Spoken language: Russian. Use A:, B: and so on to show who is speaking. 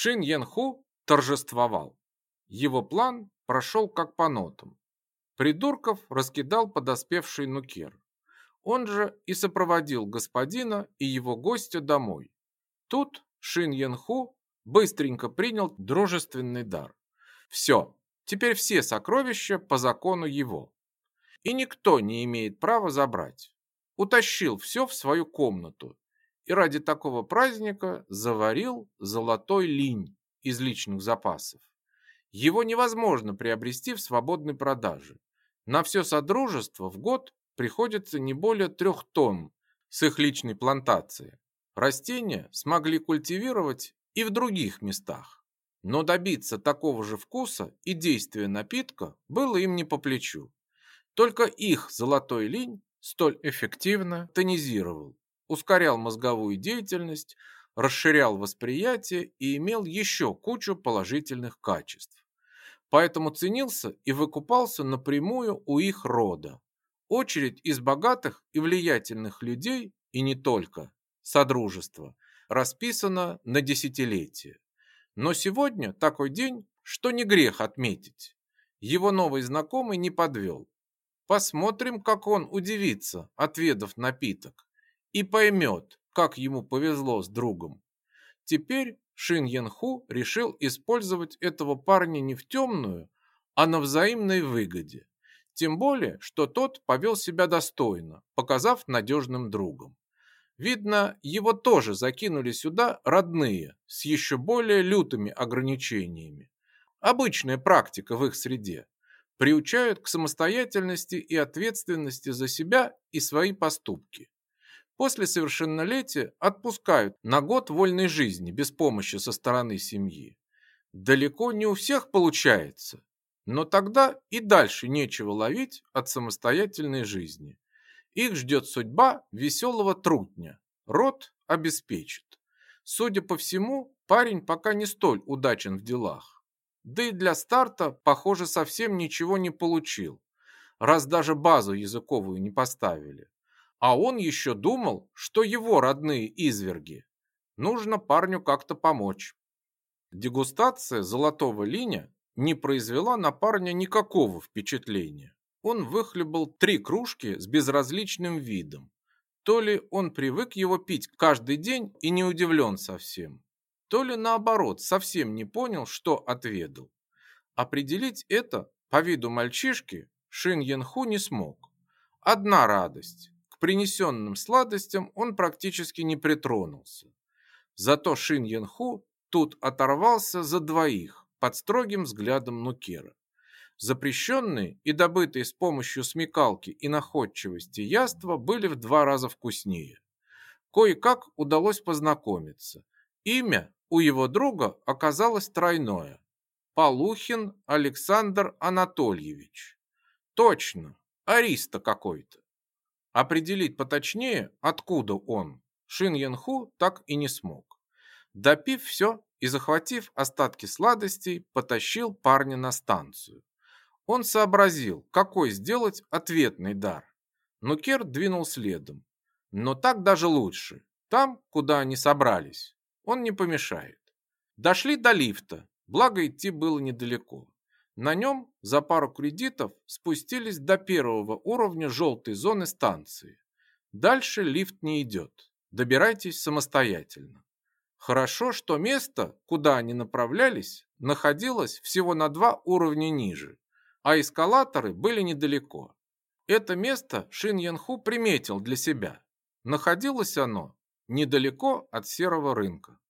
A: Шин Янху торжествовал. Его план прошел как по нотам. Придурков раскидал подоспевший нукер. Он же и сопроводил господина и его гостя домой. Тут Шин Янху быстренько принял дружественный дар. Все, теперь все сокровища по закону его. И никто не имеет права забрать. Утащил все в свою комнату и ради такого праздника заварил золотой линь из личных запасов. Его невозможно приобрести в свободной продаже. На все содружество в год приходится не более трех тонн с их личной плантации. Растения смогли культивировать и в других местах. Но добиться такого же вкуса и действия напитка было им не по плечу. Только их золотой линь столь эффективно тонизировал, ускорял мозговую деятельность, расширял восприятие и имел еще кучу положительных качеств. Поэтому ценился и выкупался напрямую у их рода. Очередь из богатых и влиятельных людей, и не только, содружества, расписана на десятилетия. Но сегодня такой день, что не грех отметить. Его новый знакомый не подвел. Посмотрим, как он удивится, отведав напиток, и поймет, как ему повезло с другом. Теперь Шин Янху решил использовать этого парня не в темную, а на взаимной выгоде. Тем более, что тот повел себя достойно, показав надежным другом. Видно, его тоже закинули сюда родные, с еще более лютыми ограничениями. Обычная практика в их среде приучают к самостоятельности и ответственности за себя и свои поступки. После совершеннолетия отпускают на год вольной жизни без помощи со стороны семьи. Далеко не у всех получается, но тогда и дальше нечего ловить от самостоятельной жизни. Их ждет судьба веселого трутня. Род обеспечит. Судя по всему, парень пока не столь удачен в делах. Да и для старта, похоже, совсем ничего не получил, раз даже базу языковую не поставили. А он еще думал, что его родные изверги. Нужно парню как-то помочь. Дегустация золотого линя не произвела на парня никакого впечатления. Он выхлебал три кружки с безразличным видом. То ли он привык его пить каждый день и не удивлен совсем, то ли наоборот совсем не понял, что отведал. Определить это по виду мальчишки Шин Янху не смог. Одна радость. Принесенным сладостям он практически не притронулся. Зато Шин Янху тут оторвался за двоих под строгим взглядом Нукера. Запрещенные и добытые с помощью смекалки и находчивости яства были в два раза вкуснее. Кое-как удалось познакомиться. Имя у его друга оказалось тройное. Полухин Александр Анатольевич. Точно, ариста какой-то. Определить поточнее, откуда он, Шин Янху так и не смог. Допив все и захватив остатки сладостей, потащил парня на станцию. Он сообразил, какой сделать ответный дар. Нукер двинул следом. Но так даже лучше. Там, куда они собрались, он не помешает. Дошли до лифта, благо идти было недалеко. На нем за пару кредитов спустились до первого уровня желтой зоны станции. Дальше лифт не идет. Добирайтесь самостоятельно. Хорошо, что место, куда они направлялись, находилось всего на два уровня ниже, а эскалаторы были недалеко. Это место Шин Янху приметил для себя. Находилось оно недалеко от серого рынка.